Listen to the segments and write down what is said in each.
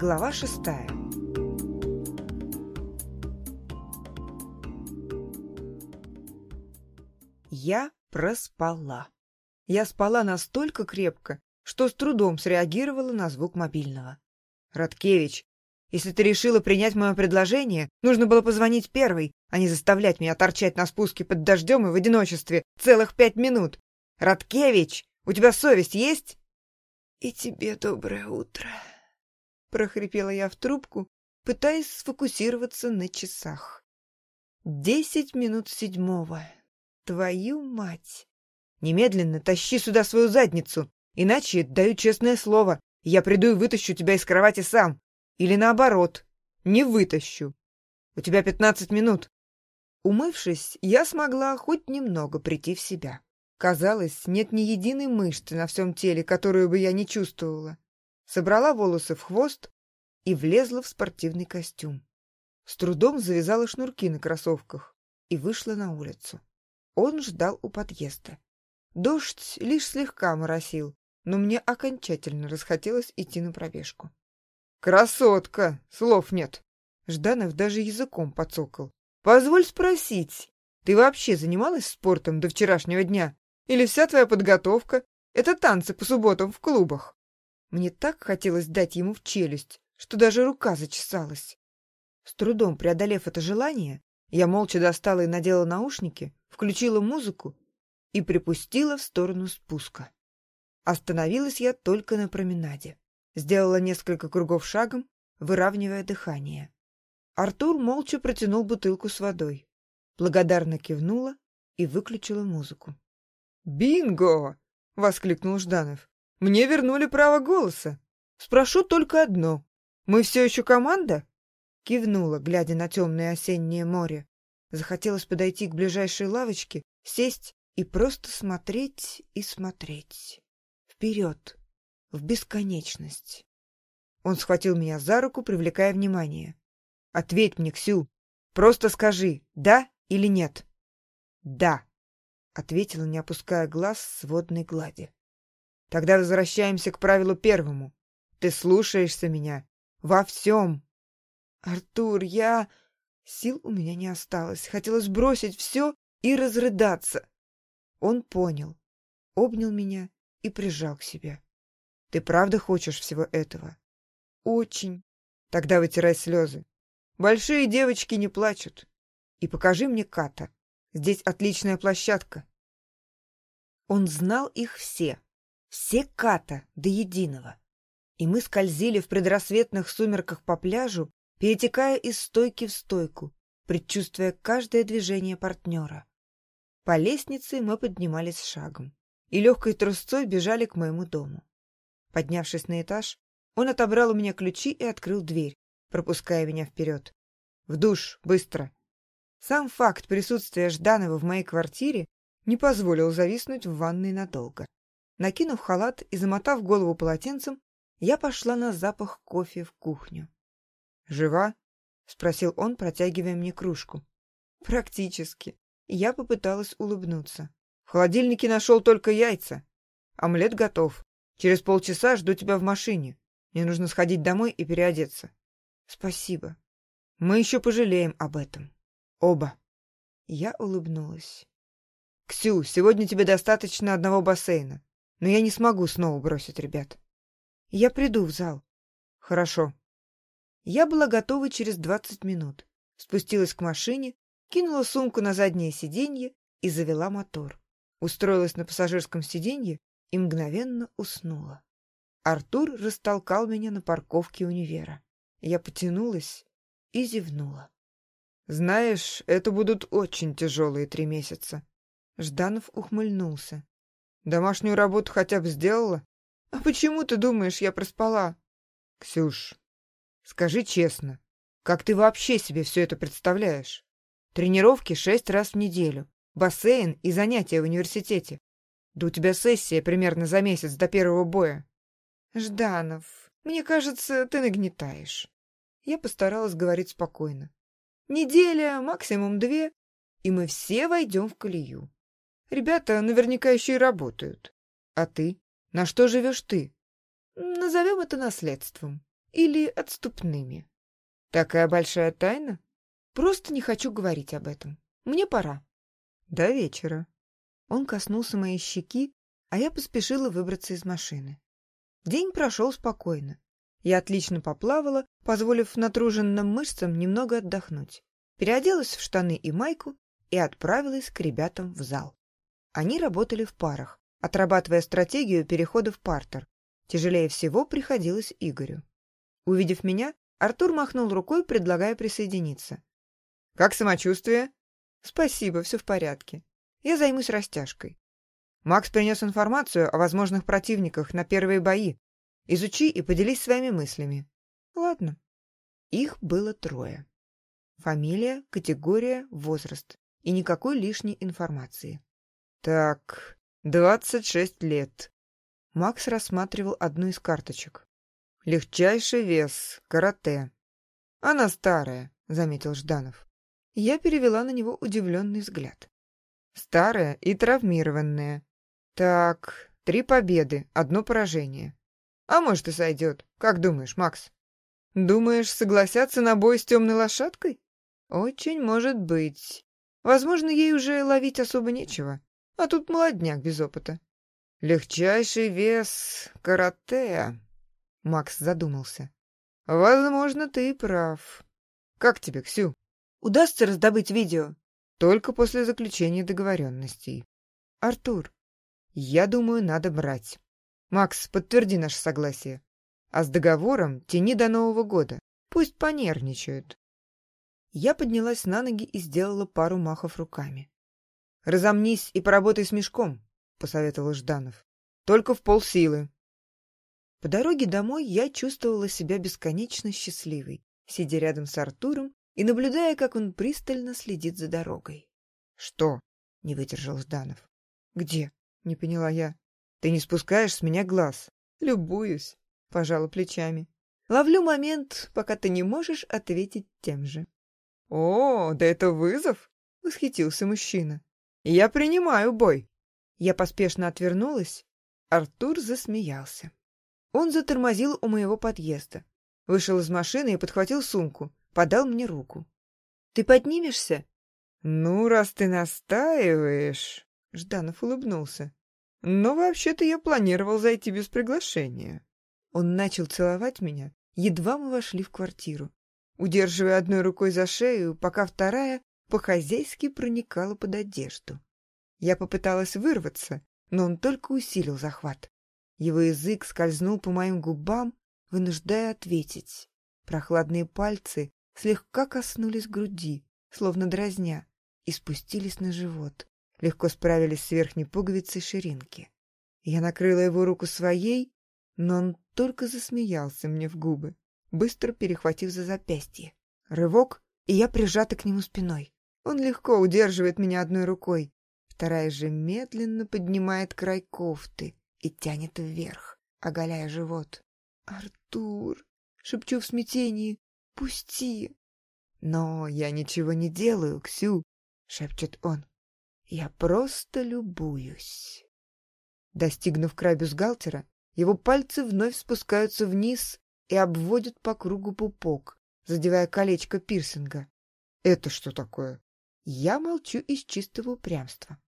Глава шестая. Я проспала. Я спала настолько крепко, что с трудом среагировала на звук мобильного. «Радкевич, если ты решила принять мое предложение, нужно было позвонить первой, а не заставлять меня торчать на спуске под дождем и в одиночестве целых пять минут. Радкевич, у тебя совесть есть?» «И тебе доброе утро», — прохрипела я в трубку, пытаясь сфокусироваться на часах. «Десять минут седьмого. Твою мать! Немедленно тащи сюда свою задницу, иначе, даю честное слово, я приду и вытащу тебя из кровати сам. Или наоборот, не вытащу. У тебя пятнадцать минут». Умывшись, я смогла хоть немного прийти в себя. Казалось, нет ни единой мышцы на всем теле, которую бы я не чувствовала. Собрала волосы в хвост и влезла в спортивный костюм. С трудом завязала шнурки на кроссовках и вышла на улицу. Он ждал у подъезда. Дождь лишь слегка моросил, но мне окончательно расхотелось идти на пробежку. «Красотка! Слов нет!» Жданов даже языком подсокал. «Позволь спросить, ты вообще занималась спортом до вчерашнего дня?» Или вся твоя подготовка — это танцы по субботам в клубах? Мне так хотелось дать ему в челюсть, что даже рука зачесалась. С трудом преодолев это желание, я молча достала и надела наушники, включила музыку и припустила в сторону спуска. Остановилась я только на променаде. Сделала несколько кругов шагом, выравнивая дыхание. Артур молча протянул бутылку с водой. Благодарно кивнула и выключила музыку. «Бинго!» — воскликнул Жданов. «Мне вернули право голоса. Спрошу только одно. Мы все еще команда?» Кивнула, глядя на темное осеннее море. Захотелось подойти к ближайшей лавочке, сесть и просто смотреть и смотреть. Вперед, в бесконечность. Он схватил меня за руку, привлекая внимание. «Ответь мне, Ксю. Просто скажи, да или нет?» «Да», — ответила, не опуская глаз с водной глади. «Тогда возвращаемся к правилу первому. Ты слушаешься меня во всем». «Артур, я...» Сил у меня не осталось. Хотелось бросить все и разрыдаться. Он понял, обнял меня и прижал к себе. «Ты правда хочешь всего этого?» «Очень». «Тогда вытирай слезы. Большие девочки не плачут. И покажи мне Ката. Здесь отличная площадка. Он знал их все, все ката до единого. И мы скользили в предрассветных сумерках по пляжу, перетекая из стойки в стойку, предчувствуя каждое движение партнера. По лестнице мы поднимались шагом и легкой трусцой бежали к моему дому. Поднявшись на этаж, он отобрал у меня ключи и открыл дверь, пропуская меня вперед. «В душ, быстро!» Сам факт присутствия Жданова в моей квартире не позволил зависнуть в ванной надолго. Накинув халат и замотав голову полотенцем, я пошла на запах кофе в кухню. «Жива?» — спросил он, протягивая мне кружку. «Практически». Я попыталась улыбнуться. «В холодильнике нашел только яйца. Омлет готов. Через полчаса жду тебя в машине. Мне нужно сходить домой и переодеться». «Спасибо. Мы еще пожалеем об этом». Оба. Я улыбнулась. «Ксю, сегодня тебе достаточно одного бассейна, но я не смогу снова бросить ребят. Я приду в зал». «Хорошо». Я была готова через двадцать минут. Спустилась к машине, кинула сумку на заднее сиденье и завела мотор. Устроилась на пассажирском сиденье и мгновенно уснула. Артур растолкал меня на парковке универа. Я потянулась и зевнула. Знаешь, это будут очень тяжелые три месяца. Жданов ухмыльнулся. Домашнюю работу хотя бы сделала? А почему ты думаешь, я проспала? Ксюш, скажи честно, как ты вообще себе все это представляешь? Тренировки шесть раз в неделю, бассейн и занятия в университете. Да у тебя сессия примерно за месяц до первого боя. Жданов, мне кажется, ты нагнетаешь. Я постаралась говорить спокойно. Неделя, максимум две, и мы все войдем в колею. Ребята наверняка еще и работают. А ты? На что живешь ты? Назовем это наследством. или отступными. Такая большая тайна? Просто не хочу говорить об этом. Мне пора. До вечера. Он коснулся моей щеки, а я поспешила выбраться из машины. День прошел спокойно. Я отлично поплавала, позволив натруженным мышцам немного отдохнуть. Переоделась в штаны и майку и отправилась к ребятам в зал. Они работали в парах, отрабатывая стратегию перехода в партер. Тяжелее всего приходилось Игорю. Увидев меня, Артур махнул рукой, предлагая присоединиться. «Как самочувствие?» «Спасибо, все в порядке. Я займусь растяжкой». Макс принес информацию о возможных противниках на первые бои. Изучи и поделись своими мыслями. Ладно. Их было трое. Фамилия, категория, возраст. И никакой лишней информации. Так, двадцать шесть лет. Макс рассматривал одну из карточек. Легчайший вес, карате. Она старая, заметил Жданов. Я перевела на него удивленный взгляд. Старая и травмированная. Так, три победы, одно поражение. А может и сойдет. Как думаешь, Макс? Думаешь, согласятся на бой с темной лошадкой? Очень может быть. Возможно, ей уже ловить особо нечего. А тут молодняк без опыта. Легчайший вес карате. Макс задумался. Возможно, ты и прав. Как тебе, Ксю? Удастся раздобыть видео? Только после заключения договоренностей. Артур, я думаю, надо брать. Макс, подтверди наше согласие. А с договором тяни до Нового года. Пусть понервничают. Я поднялась на ноги и сделала пару махов руками. «Разомнись и поработай с мешком», — посоветовал Жданов. «Только в полсилы». По дороге домой я чувствовала себя бесконечно счастливой, сидя рядом с Артуром и наблюдая, как он пристально следит за дорогой. «Что?» — не выдержал Жданов. «Где?» — не поняла я. «Ты не спускаешь с меня глаз?» «Любуюсь», — пожала плечами. «Ловлю момент, пока ты не можешь ответить тем же». «О, да это вызов?» — восхитился мужчина. «Я принимаю бой». Я поспешно отвернулась. Артур засмеялся. Он затормозил у моего подъезда. Вышел из машины и подхватил сумку подал мне руку. «Ты поднимешься?» «Ну, раз ты настаиваешь...» Жданов улыбнулся. «Но вообще-то я планировал зайти без приглашения». Он начал целовать меня, едва мы вошли в квартиру, удерживая одной рукой за шею, пока вторая по-хозяйски проникала под одежду. Я попыталась вырваться, но он только усилил захват. Его язык скользнул по моим губам, вынуждая ответить. Прохладные пальцы слегка коснулись груди, словно дразня, и спустились на живот, легко справились с верхней пуговицей ширинки. Я накрыла его руку своей, но он только засмеялся мне в губы, быстро перехватив за запястье. Рывок, и я прижата к нему спиной. Он легко удерживает меня одной рукой, вторая же медленно поднимает край кофты и тянет вверх, оголяя живот. «Артур!» — шепчу в смятении. Пусти. Но я ничего не делаю, Ксю, шепчет он. Я просто любуюсь. Достигнув края бюстгальтера, его пальцы вновь спускаются вниз и обводят по кругу пупок, задевая колечко пирсинга. Это что такое? Я молчу из чистого упрямства.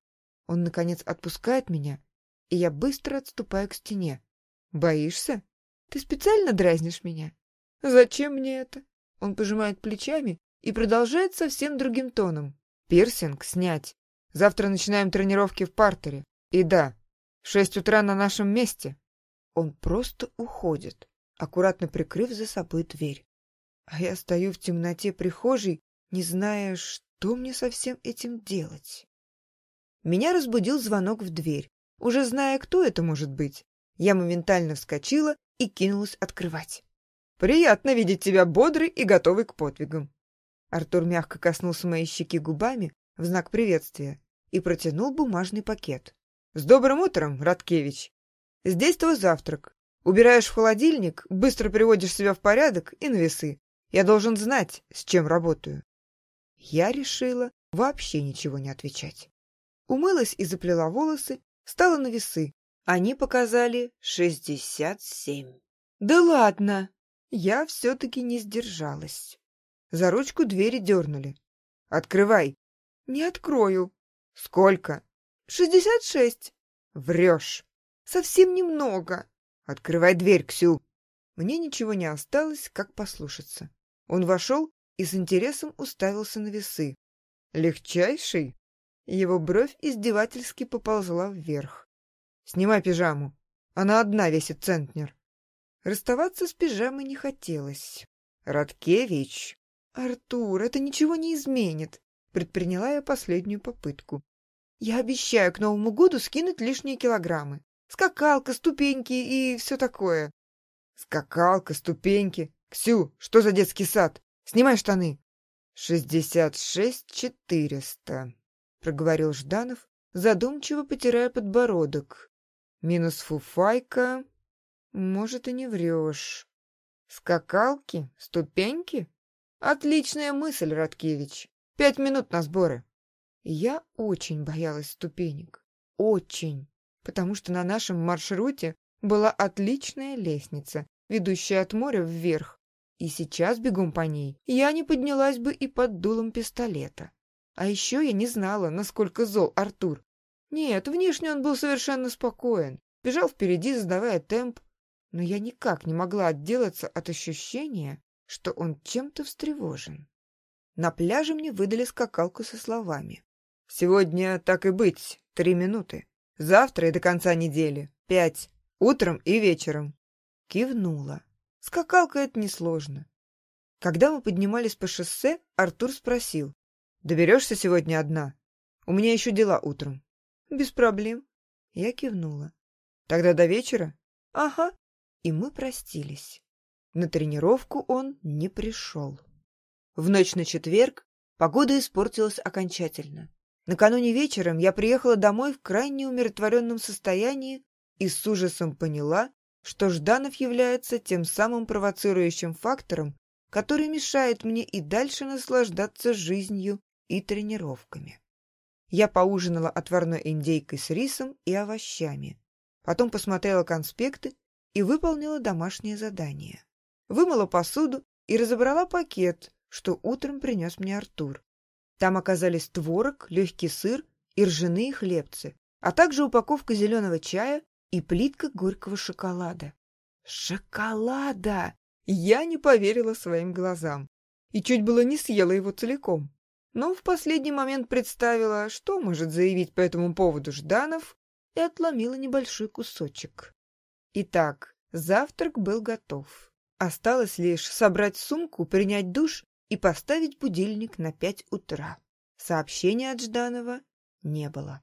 Он, наконец, отпускает меня, и я быстро отступаю к стене. Боишься? Ты специально дразнишь меня? Зачем мне это? Он пожимает плечами и продолжает совсем другим тоном. Пирсинг снять. Завтра начинаем тренировки в партере. И да, в шесть утра на нашем месте. Он просто уходит, аккуратно прикрыв за собой дверь. А я стою в темноте прихожей, не зная, что мне со всем этим делать. Меня разбудил звонок в дверь. Уже зная, кто это может быть, я моментально вскочила и кинулась открывать. Приятно видеть тебя бодрый и готовый к подвигам. Артур мягко коснулся моей щеки губами в знак приветствия и протянул бумажный пакет. «С добрым утром, Радкевич! Здесь твой завтрак. Убираешь в холодильник, быстро приводишь себя в порядок и на весы. Я должен знать, с чем работаю». Я решила вообще ничего не отвечать. Умылась и заплела волосы, стала на весы. Они показали шестьдесят семь. «Да ладно!» Я все-таки не сдержалась. За ручку двери дернули. «Открывай!» «Не открою». «Сколько?» «Шестьдесят шесть». «Врешь». «Совсем немного». «Открывай дверь, Ксю». Мне ничего не осталось, как послушаться. Он вошел и с интересом уставился на весы. «Легчайший?» Его бровь издевательски поползла вверх. «Снимай пижаму. Она одна весит центнер». Расставаться с пижамой не хотелось. «Радкевич!» «Артур, это ничего не изменит!» Предприняла я последнюю попытку. «Я обещаю к Новому году скинуть лишние килограммы. Скакалка, ступеньки и все такое». «Скакалка, ступеньки. Ксю, что за детский сад? Снимай штаны!» «Шестьдесят шесть четыреста», — проговорил Жданов, задумчиво потирая подбородок. «Минус фуфайка. Может, и не врешь. Скакалки? Ступеньки? Отличная мысль, Радкевич. Пять минут на сборы». Я очень боялась ступенек. Очень. Потому что на нашем маршруте была отличная лестница, ведущая от моря вверх, и сейчас бегом по ней я не поднялась бы и под дулом пистолета. А еще я не знала, насколько зол Артур. Нет, внешне он был совершенно спокоен, бежал впереди, задавая темп, но я никак не могла отделаться от ощущения, что он чем-то встревожен. На пляже мне выдали скакалку со словами. «Сегодня, так и быть, три минуты. Завтра и до конца недели. Пять. Утром и вечером. Кивнула. Скакалка — это несложно. Когда мы поднимались по шоссе, Артур спросил. «Доберешься сегодня одна? У меня еще дела утром». «Без проблем». Я кивнула. «Тогда до вечера?» «Ага». И мы простились. На тренировку он не пришел. В ночь на четверг погода испортилась окончательно. Накануне вечером я приехала домой в крайне умиротворенном состоянии и с ужасом поняла, что Жданов является тем самым провоцирующим фактором, который мешает мне и дальше наслаждаться жизнью и тренировками. Я поужинала отварной индейкой с рисом и овощами. Потом посмотрела конспекты и выполнила домашнее задание. Вымыла посуду и разобрала пакет, что утром принес мне Артур. Там оказались творог, легкий сыр и ржаные хлебцы, а также упаковка зеленого чая и плитка горького шоколада. Шоколада! Я не поверила своим глазам и чуть было не съела его целиком. Но в последний момент представила, что может заявить по этому поводу Жданов, и отломила небольшой кусочек. Итак, завтрак был готов. Осталось лишь собрать сумку, принять душ и поставить будильник на пять утра. Сообщения от Жданова не было.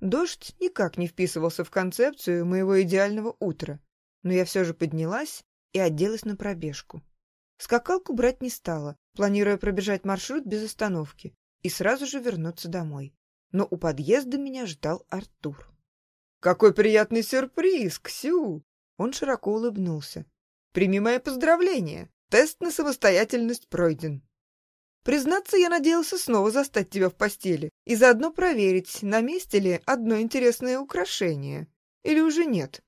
Дождь никак не вписывался в концепцию моего идеального утра, но я все же поднялась и оделась на пробежку. Скакалку брать не стала, планируя пробежать маршрут без остановки и сразу же вернуться домой. Но у подъезда меня ждал Артур. «Какой приятный сюрприз, Ксю!» Он широко улыбнулся. «Прими мои поздравления! Тест на самостоятельность пройден!» Признаться, я надеялся снова застать тебя в постели и заодно проверить, на месте ли одно интересное украшение. Или уже нет.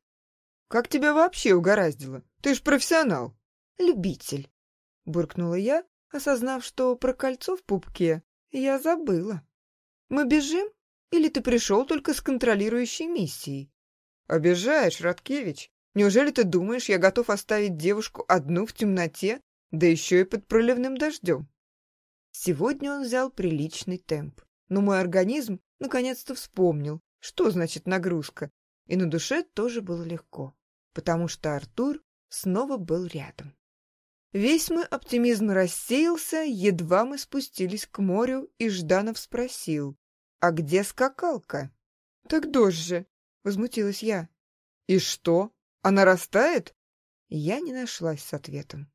Как тебя вообще угораздило? Ты ж профессионал. Любитель. Буркнула я, осознав, что про кольцо в пупке я забыла. Мы бежим? Или ты пришел только с контролирующей миссией? Обижаешь, Радкевич. Неужели ты думаешь, я готов оставить девушку одну в темноте, да еще и под проливным дождем? Сегодня он взял приличный темп, но мой организм наконец-то вспомнил, что значит нагрузка, и на душе тоже было легко, потому что Артур снова был рядом. Весь мой оптимизм рассеялся, едва мы спустились к морю, и Жданов спросил, «А где скакалка?» «Так дождь же!» — возмутилась я. «И что? Она растает?» Я не нашлась с ответом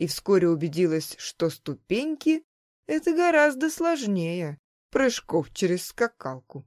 и вскоре убедилась, что ступеньки это гораздо сложнее прыжков через скакалку.